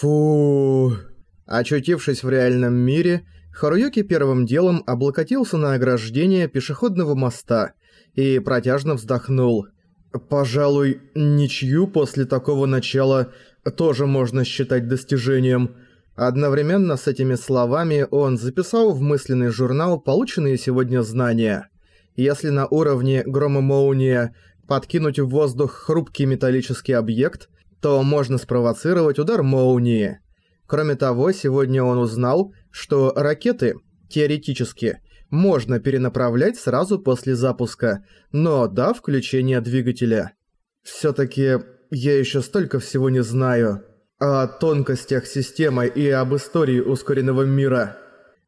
Фу. Очутившись в реальном мире, Харуюки первым делом облокотился на ограждение пешеходного моста и протяжно вздохнул. Пожалуй, ничью после такого начала тоже можно считать достижением. Одновременно с этими словами он записал в мысленный журнал полученные сегодня знания. Если на уровне грома молния подкинуть в воздух хрупкий металлический объект, то можно спровоцировать удар молнии. Кроме того, сегодня он узнал, что ракеты, теоретически, можно перенаправлять сразу после запуска, но до включения двигателя. Всё-таки я ещё столько всего не знаю о тонкостях системы и об истории ускоренного мира.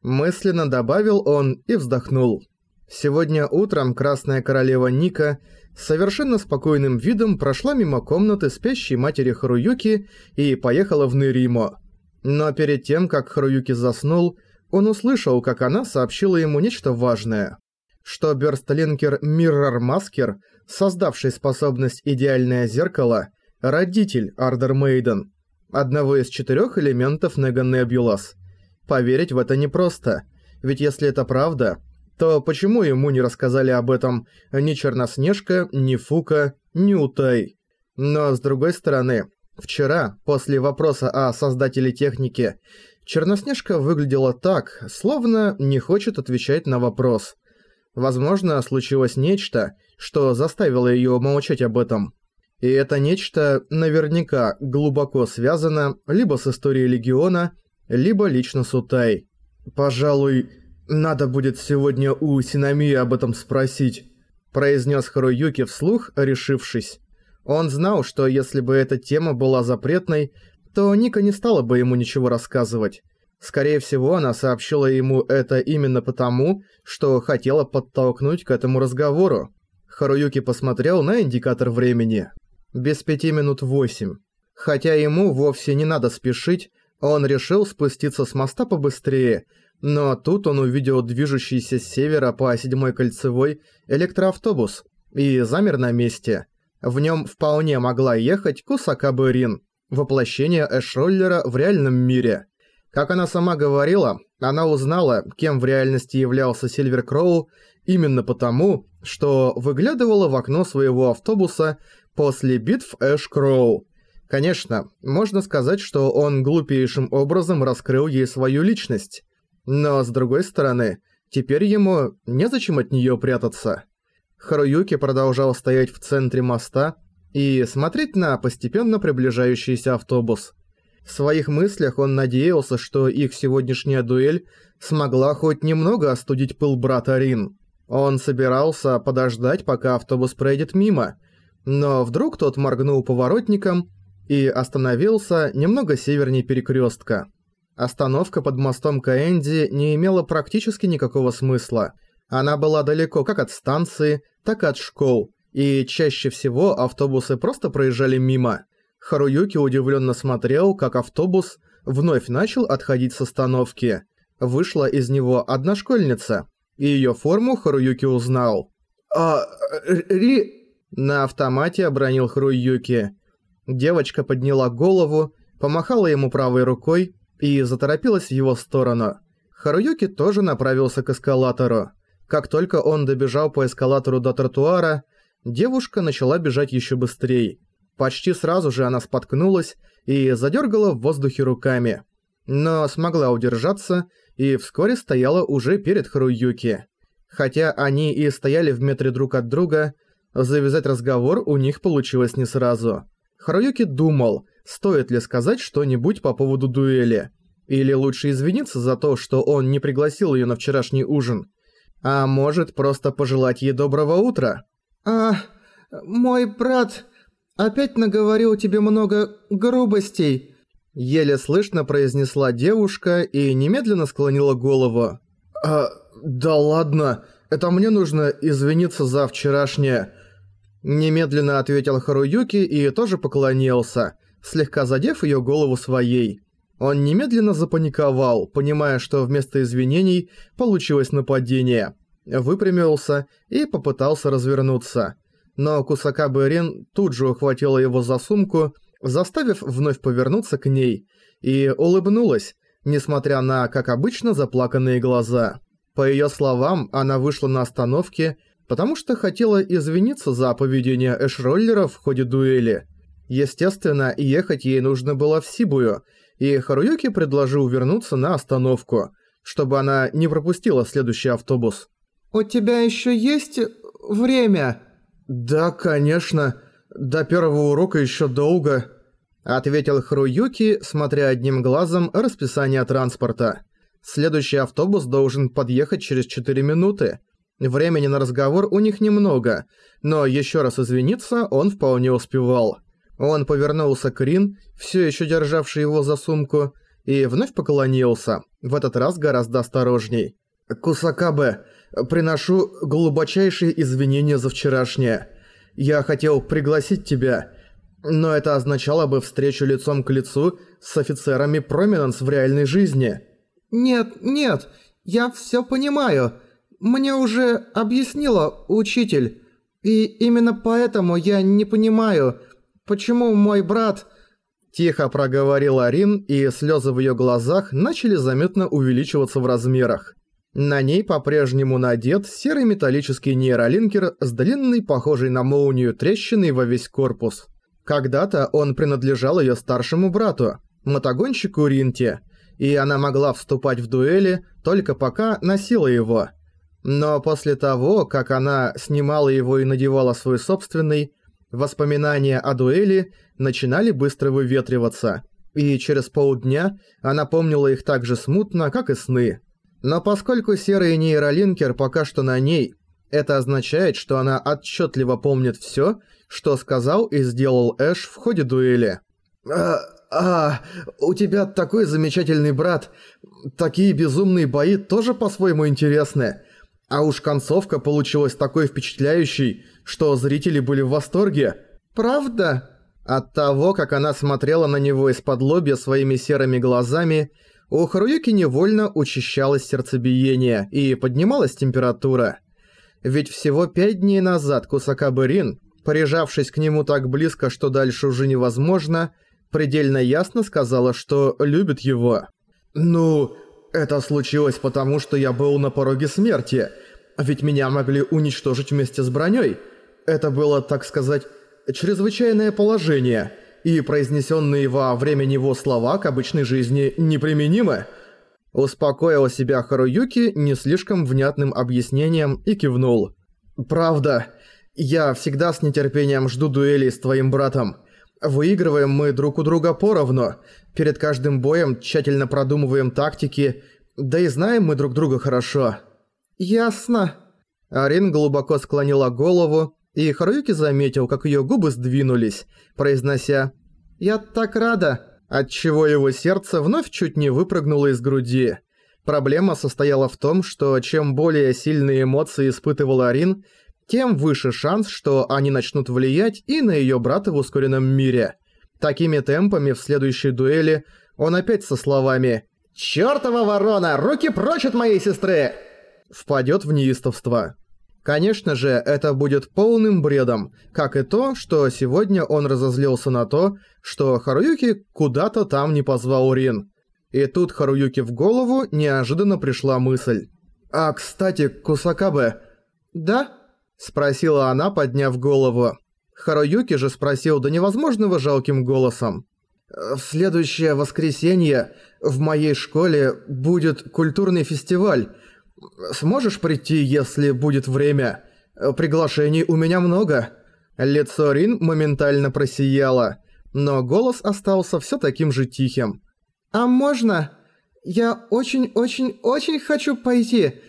Мысленно добавил он и вздохнул. Сегодня утром Красная Королева Ника совершенно спокойным видом прошла мимо комнаты спящей матери Харуюки и поехала в Неримо. Но перед тем, как Харуюки заснул, он услышал, как она сообщила ему нечто важное. Что Бёрстлинкер Миррор Маскер, создавший способность «Идеальное зеркало», родитель Ардер Мейден, одного из четырех элементов Нега Небулас. Поверить в это непросто, ведь если это правда, то почему ему не рассказали об этом ни Черноснежка, ни Фука, ни Утай? Но с другой стороны, вчера, после вопроса о создателе техники, Черноснежка выглядела так, словно не хочет отвечать на вопрос. Возможно, случилось нечто, что заставило её молчать об этом. И это нечто наверняка глубоко связано либо с историей Легиона, либо лично с Утай. Пожалуй, «Надо будет сегодня у Синамии об этом спросить», – произнес Харуюки вслух, решившись. Он знал, что если бы эта тема была запретной, то Ника не стала бы ему ничего рассказывать. Скорее всего, она сообщила ему это именно потому, что хотела подтолкнуть к этому разговору. Харуюки посмотрел на индикатор времени. Без пяти минут восемь. Хотя ему вовсе не надо спешить, он решил спуститься с моста побыстрее – но тут он увидел движущийся с севера по седьмой кольцевой электроавтобус и замер на месте. В нем вполне могла ехать Кусакабы Рин, воплощение Эшроллера в реальном мире. Как она сама говорила, она узнала, кем в реальности являлся Сильвер Кроу, именно потому, что выглядывала в окно своего автобуса после битв Эш Кроу. Конечно, можно сказать, что он глупейшим образом раскрыл ей свою личность. Но с другой стороны, теперь ему незачем от неё прятаться. Харуюки продолжал стоять в центре моста и смотреть на постепенно приближающийся автобус. В своих мыслях он надеялся, что их сегодняшняя дуэль смогла хоть немного остудить пыл брата Рин. Он собирался подождать, пока автобус пройдет мимо, но вдруг тот моргнул поворотником и остановился немного севернее перекрестка. Остановка под мостом Каэнди не имела практически никакого смысла. Она была далеко как от станции, так и от школ, и чаще всего автобусы просто проезжали мимо. Харуюки удивленно смотрел, как автобус вновь начал отходить с остановки. Вышла из него одна школьница, и ее форму Харуюки узнал. «А... Ри...» На автомате обронил Харуюки. Девочка подняла голову, помахала ему правой рукой и заторопилась в его сторону. Харуюки тоже направился к эскалатору. Как только он добежал по эскалатору до тротуара, девушка начала бежать еще быстрее. Почти сразу же она споткнулась и задергала в воздухе руками. Но смогла удержаться и вскоре стояла уже перед Харуюки. Хотя они и стояли в метре друг от друга, завязать разговор у них получилось не сразу. Харуюки думал, стоит ли сказать что-нибудь по поводу дуэли. Или лучше извиниться за то, что он не пригласил её на вчерашний ужин. А может, просто пожелать ей доброго утра? «А, мой брат опять наговорил тебе много грубостей», еле слышно произнесла девушка и немедленно склонила голову. «А, да ладно, это мне нужно извиниться за вчерашнее...» Немедленно ответил Харуюки и тоже поклонился, слегка задев её голову своей. Он немедленно запаниковал, понимая, что вместо извинений получилось нападение. Выпрямился и попытался развернуться. Но Кусакабе Рин тут же ухватила его за сумку, заставив вновь повернуться к ней, и улыбнулась, несмотря на, как обычно, заплаканные глаза. По её словам, она вышла на остановке, потому что хотела извиниться за поведение эшроллера в ходе дуэли. Естественно, ехать ей нужно было в Сибую, и Харуюки предложил вернуться на остановку, чтобы она не пропустила следующий автобус. «У тебя ещё есть время?» «Да, конечно. До первого урока ещё долго», — ответил Харуюки, смотря одним глазом расписание транспорта. «Следующий автобус должен подъехать через 4 минуты. Времени на разговор у них немного, но ещё раз извиниться он вполне успевал». Он повернулся к Рин, всё ещё державший его за сумку, и вновь поклонился, в этот раз гораздо осторожней. «Кусакабе, приношу глубочайшие извинения за вчерашнее. Я хотел пригласить тебя, но это означало бы встречу лицом к лицу с офицерами Проминенс в реальной жизни». «Нет, нет, я всё понимаю. Мне уже объяснила учитель. И именно поэтому я не понимаю, почему мой брат...» Тихо проговорил Арин, и слезы в её глазах начали заметно увеличиваться в размерах. На ней по-прежнему надет серый металлический нейролинкер с длинной, похожей на молнию, трещиной во весь корпус. Когда-то он принадлежал её старшему брату, мотогонщику Ринте, и она могла вступать в дуэли только пока носила его. Но после того, как она снимала его и надевала свой собственный, Воспоминания о дуэли начинали быстро выветриваться, и через полдня она помнила их так же смутно, как и сны. Но поскольку серый нейролинкер пока что на ней, это означает, что она отчетливо помнит все, что сказал и сделал Эш в ходе дуэли. «А, а, у тебя такой замечательный брат. Такие безумные бои тоже по-своему интересны. А уж концовка получилась такой впечатляющей, что зрители были в восторге. Правда? От того, как она смотрела на него из-под лобья своими серыми глазами, у Харуюки невольно учащалось сердцебиение и поднималась температура. Ведь всего пять дней назад Кусакабы Рин, прижавшись к нему так близко, что дальше уже невозможно, предельно ясно сказала, что любит его. «Ну, это случилось потому, что я был на пороге смерти, ведь меня могли уничтожить вместе с броней. Это было, так сказать, чрезвычайное положение, и произнесенные во время него слова к обычной жизни неприменимы. Успокоил себя Харуюки не слишком внятным объяснением и кивнул. «Правда, я всегда с нетерпением жду дуэли с твоим братом. Выигрываем мы друг у друга поровну. Перед каждым боем тщательно продумываем тактики, да и знаем мы друг друга хорошо. Ясно. Арин глубоко склонила голову, и Харуюки заметил, как её губы сдвинулись, произнося «Я так рада», отчего его сердце вновь чуть не выпрыгнуло из груди. Проблема состояла в том, что чем более сильные эмоции испытывал Арин, тем выше шанс, что они начнут влиять и на её брата в ускоренном мире. Такими темпами в следующей дуэли он опять со словами «Чёртова ворона! Руки прочь от моей сестры!» впадёт в неистовство. Конечно же, это будет полным бредом, как и то, что сегодня он разозлился на то, что Харуюки куда-то там не позвал Рин. И тут Харуюки в голову неожиданно пришла мысль. «А, кстати, Кусакабе...» «Да?» Спросила она, подняв голову. Харуюки же спросил до невозможного жалким голосом. «В следующее воскресенье в моей школе будет культурный фестиваль. Сможешь прийти, если будет время? Приглашений у меня много». Лицо Рин моментально просияло, но голос остался всё таким же тихим. «А можно? Я очень-очень-очень хочу пойти».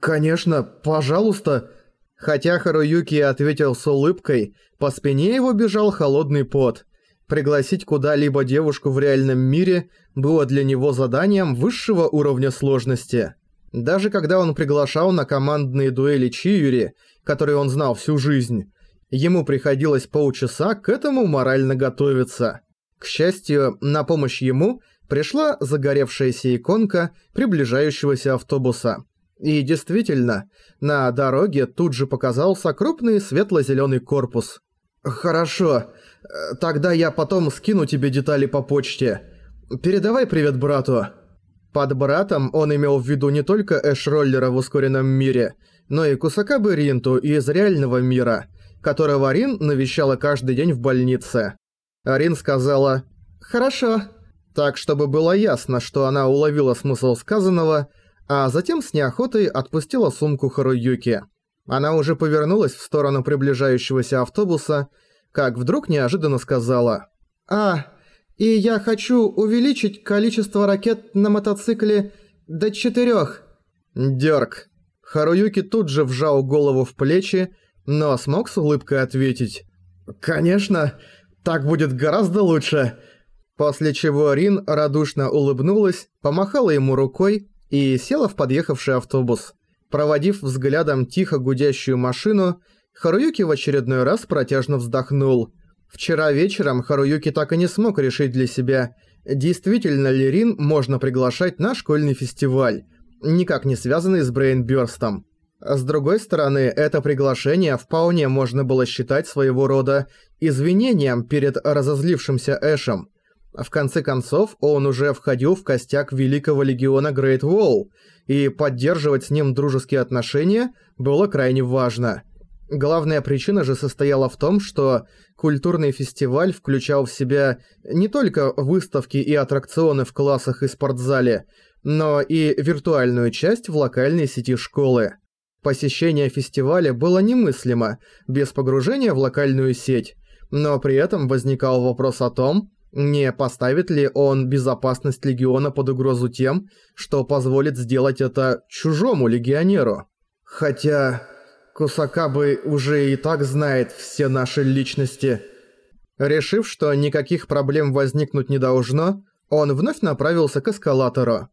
«Конечно, пожалуйста». Хотя Харуюки ответил с улыбкой, по спине его бежал холодный пот. Пригласить куда-либо девушку в реальном мире было для него заданием высшего уровня сложности. Даже когда он приглашал на командные дуэли Чиюри, которые он знал всю жизнь, ему приходилось полчаса к этому морально готовиться. К счастью, на помощь ему пришла загоревшаяся иконка приближающегося автобуса. И действительно, на дороге тут же показался крупный светло-зелёный корпус. «Хорошо, тогда я потом скину тебе детали по почте. Передавай привет брату». Под братом он имел в виду не только Эш-роллера в ускоренном мире, но и Кусакабы Ринту из реального мира, которого Рин навещала каждый день в больнице. Рин сказала «Хорошо», так чтобы было ясно, что она уловила смысл сказанного, а затем с неохотой отпустила сумку Харуюки. Она уже повернулась в сторону приближающегося автобуса, как вдруг неожиданно сказала «А, и я хочу увеличить количество ракет на мотоцикле до четырёх». Дёрг. Харуюки тут же вжал голову в плечи, но смог с улыбкой ответить «Конечно, так будет гораздо лучше». После чего Рин радушно улыбнулась, помахала ему рукой и села в подъехавший автобус. Проводив взглядом тихо гудящую машину, Харуюки в очередной раз протяжно вздохнул. Вчера вечером Харуюки так и не смог решить для себя, действительно ли Рин можно приглашать на школьный фестиваль, никак не связанный с Брейнбёрстом. С другой стороны, это приглашение вполне можно было считать своего рода извинением перед разозлившимся Эшем. В конце концов, он уже входил в костяк Великого Легиона Грейт Wall, и поддерживать с ним дружеские отношения было крайне важно. Главная причина же состояла в том, что культурный фестиваль включал в себя не только выставки и аттракционы в классах и спортзале, но и виртуальную часть в локальной сети школы. Посещение фестиваля было немыслимо без погружения в локальную сеть, но при этом возникал вопрос о том, не поставит ли он безопасность Легиона под угрозу тем, что позволит сделать это чужому легионеру? Хотя... Кусакабы уже и так знает все наши личности. Решив, что никаких проблем возникнуть не должно, он вновь направился к эскалатору.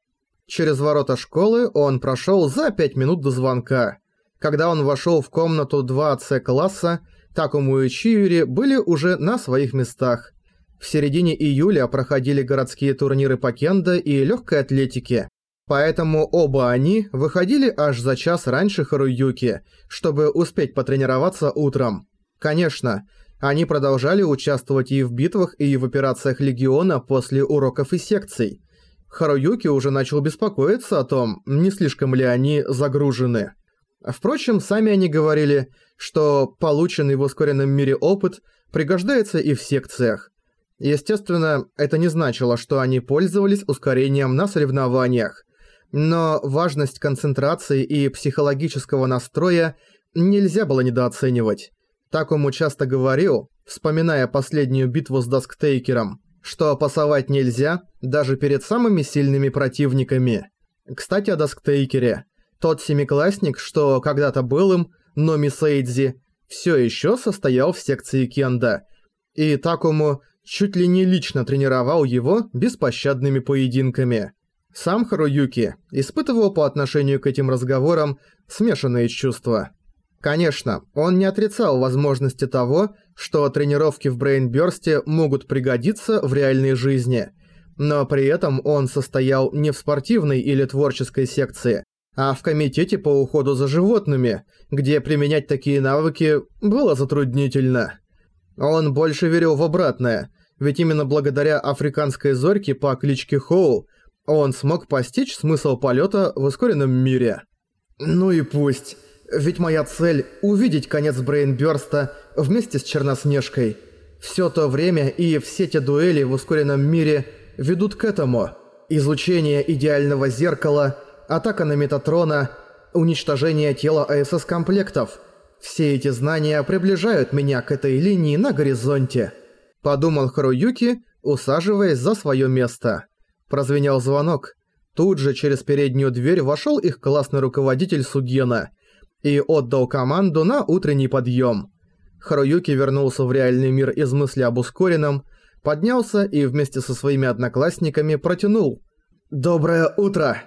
Через ворота школы он прошел за пять минут до звонка. Когда он вошел в комнату 2С класса, Такому и Чиури были уже на своих местах. В середине июля проходили городские турниры по кендо и легкой атлетике, Поэтому оба они выходили аж за час раньше Харуюки, чтобы успеть потренироваться утром. Конечно, они продолжали участвовать и в битвах, и в операциях Легиона после уроков и секций. Харуюки уже начал беспокоиться о том, не слишком ли они загружены. Впрочем, сами они говорили, что полученный в ускоренном мире опыт пригождается и в секциях. Естественно, это не значило, что они пользовались ускорением на соревнованиях, но важность концентрации и психологического настроя нельзя было недооценивать. Такуму часто говорил, вспоминая последнюю битву с Даск Тейкером, что пасовать нельзя даже перед самыми сильными противниками. Кстати, о Даск Тейкере. Тот семиклассник, что когда-то был им, Номи Сейдзи, все еще состоял в секции Кенда. И Такому чуть ли не лично тренировал его беспощадными поединками. Сам Харуюки испытывал по отношению к этим разговорам смешанные чувства. Конечно, он не отрицал возможности того, что тренировки в Брейнбёрсте могут пригодиться в реальной жизни, но при этом он состоял не в спортивной или творческой секции, а в комитете по уходу за животными, где применять такие навыки было затруднительно. Он больше верил в обратное, ведь именно благодаря африканской зорьке по кличке Хоу он смог постичь смысл полета в ускоренном мире. Ну и пусть. Ведь моя цель – увидеть конец Брейнбёрста вместе с Черноснежкой. Всё то время и все те дуэли в ускоренном мире ведут к этому. Изучение идеального зеркала, атака на Метатрона, уничтожение тела АСС-комплектов. Все эти знания приближают меня к этой линии на горизонте. Подумал Харуюки, усаживаясь за своё место. Прозвенел звонок. Тут же через переднюю дверь вошел их классный руководитель Сугена и отдал команду на утренний подъем. Харуюки вернулся в реальный мир из мысли об ускоренном, поднялся и вместе со своими одноклассниками протянул. «Доброе утро!»